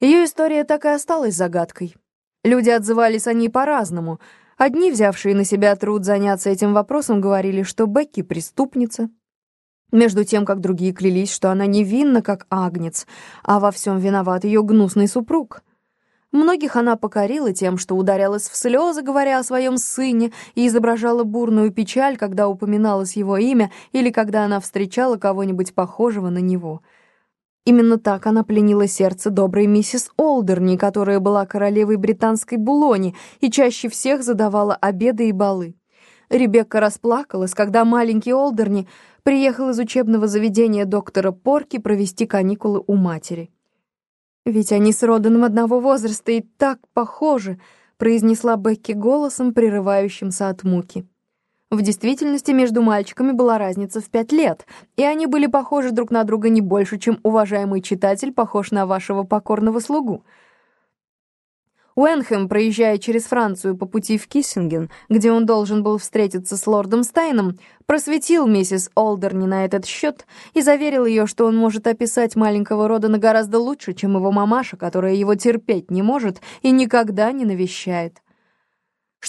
Ее история так и осталась загадкой. Люди отзывались о ней по-разному. Одни, взявшие на себя труд заняться этим вопросом, говорили, что Бекки — преступница. Между тем, как другие клялись, что она невинна, как агнец, а во всем виноват ее гнусный супруг. Многих она покорила тем, что ударялась в слезы, говоря о своем сыне, и изображала бурную печаль, когда упоминалось его имя или когда она встречала кого-нибудь похожего на него — Именно так она пленила сердце доброй миссис Олдерни, которая была королевой британской Булони и чаще всех задавала обеды и балы. Ребекка расплакалась, когда маленький Олдерни приехал из учебного заведения доктора Порки провести каникулы у матери. «Ведь они с Роданом одного возраста и так похожи», произнесла Бекки голосом, прерывающимся от муки. В действительности между мальчиками была разница в пять лет, и они были похожи друг на друга не больше, чем уважаемый читатель похож на вашего покорного слугу. Уэнхэм, проезжая через Францию по пути в Киссинген, где он должен был встретиться с лордом Стайном, просветил миссис Олдерни на этот счет и заверил ее, что он может описать маленького Родана гораздо лучше, чем его мамаша, которая его терпеть не может и никогда не навещает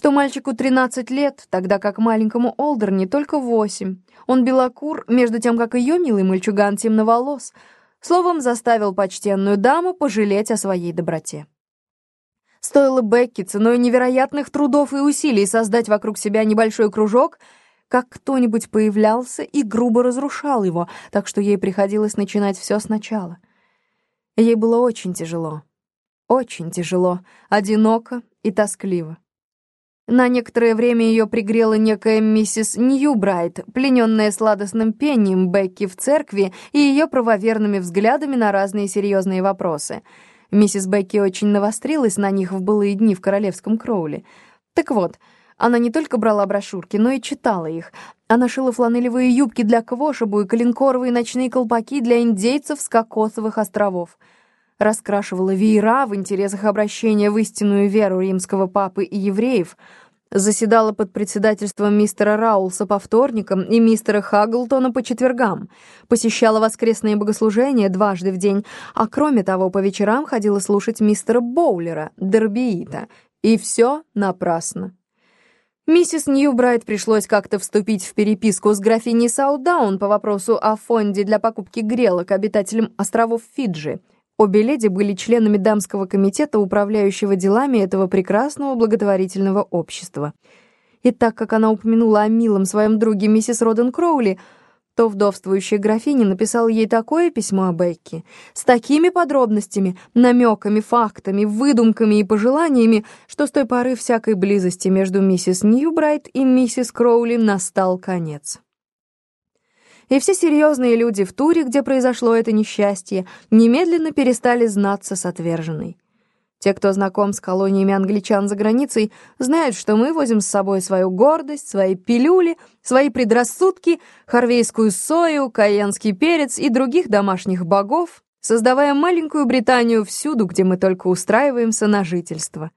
что мальчику 13 лет, тогда как маленькому Олдерни только 8. Он белокур, между тем, как ее милый мальчуган темноволос. Словом, заставил почтенную даму пожалеть о своей доброте. Стоило Бекки ценой невероятных трудов и усилий создать вокруг себя небольшой кружок, как кто-нибудь появлялся и грубо разрушал его, так что ей приходилось начинать все сначала. Ей было очень тяжело, очень тяжело, одиноко и тоскливо. На некоторое время ее пригрела некая миссис Ньюбрайт, плененная сладостным пением Бекки в церкви и ее правоверными взглядами на разные серьезные вопросы. Миссис Бекки очень навострилась на них в былые дни в королевском Кроуле. Так вот, она не только брала брошюрки, но и читала их. Она шила фланелевые юбки для Квошебу и коленкоровые ночные колпаки для индейцев с Кокосовых островов раскрашивала веера в интересах обращения в истинную веру римского папы и евреев, заседала под председательством мистера Раулса по вторникам и мистера Хаглтона по четвергам, посещала воскресные богослужения дважды в день, а кроме того по вечерам ходила слушать мистера Боулера, Дербиита, и все напрасно. Миссис Ньюбрайт пришлось как-то вступить в переписку с графиней Саудаун по вопросу о фонде для покупки грелок обитателям островов Фиджи — Обе леди были членами дамского комитета, управляющего делами этого прекрасного благотворительного общества. И так как она упомянула о милом своем друге миссис Роден Кроули, то вдовствующая графиня написала ей такое письмо о Бекке, с такими подробностями, намеками, фактами, выдумками и пожеланиями, что с той поры всякой близости между миссис Ньюбрайт и миссис Кроули настал конец и все серьезные люди в туре, где произошло это несчастье, немедленно перестали знаться с отверженной. Те, кто знаком с колониями англичан за границей, знают, что мы возим с собой свою гордость, свои пилюли, свои предрассудки, харвейскую сою, каенский перец и других домашних богов, создавая маленькую Британию всюду, где мы только устраиваемся на жительство.